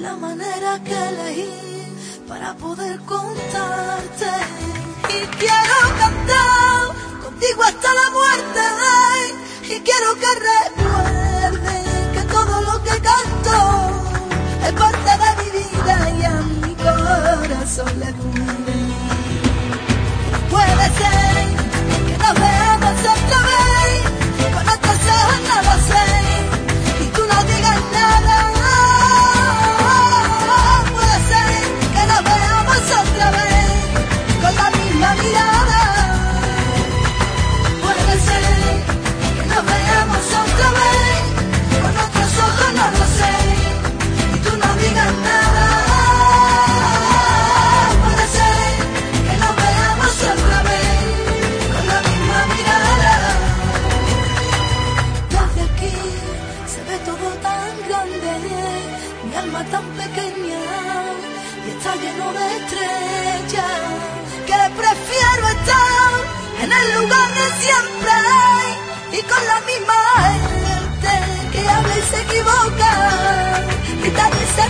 la manera que elegí para poder contarte. Y quiero cantar contigo hasta la muerte. Y quiero que recuerdes que todo lo que canto es parte de mi vida y a mi corazón le duele. Puede ser mi alma tan pequeña y está lleno de estrellas, que prefiero estar en el lugar de siempre y con la misma gente que habla y se equivoca, y tal y se